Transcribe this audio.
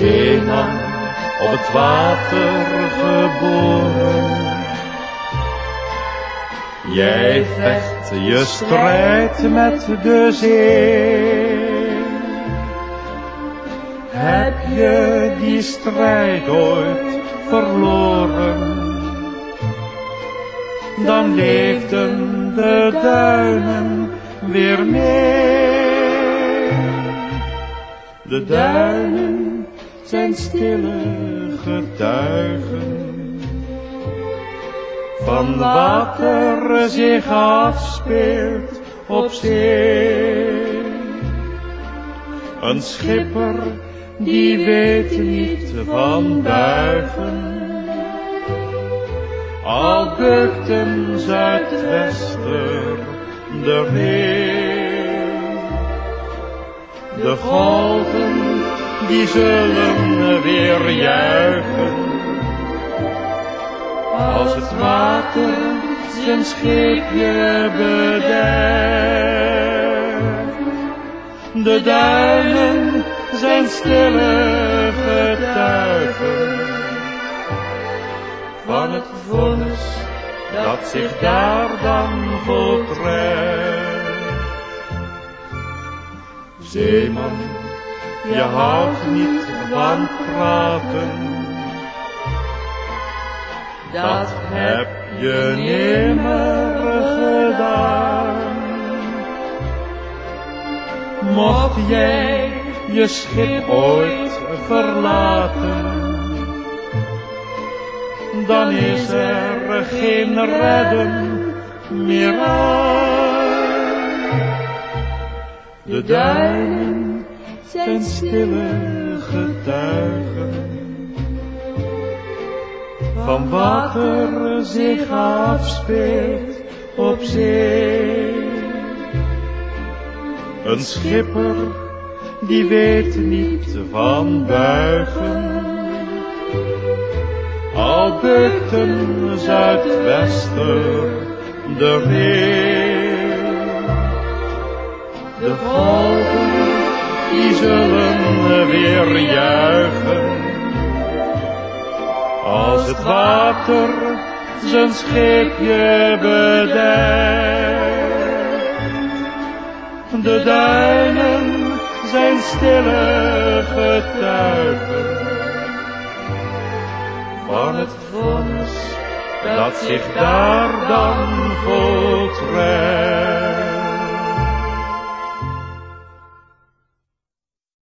op het water geboren. Jij vecht je strijd met de zee. Heb je die strijd ooit verloren? Dan leefden de duinen weer mee. De duinen zijn stille getuigen van wat er zich afspeelt op zee. Een schipper die weet niet van buigen, al bukt een zuidwester de meer. De golven die zullen weer juichen. Als het water zijn scheepje bederft. De duinen zijn stille getuigen van het vonnis dat zich daar dan voltrekt. Zeeman, je houdt niet van praten. Dat heb je nimmer gedaan. Mocht jij je schip ooit verlaten, dan is er geen redden meer aan. De duinen zijn stille getuigen van wat er zich afspeelt op zee. Een schipper die weet niet van buigen, al bukt een zuidwester de weer. Weer juichen. Als het water zijn scheepje bedekt. De duinen zijn stille getuigen. Van het vonnis dat zich daar dan voltrekt.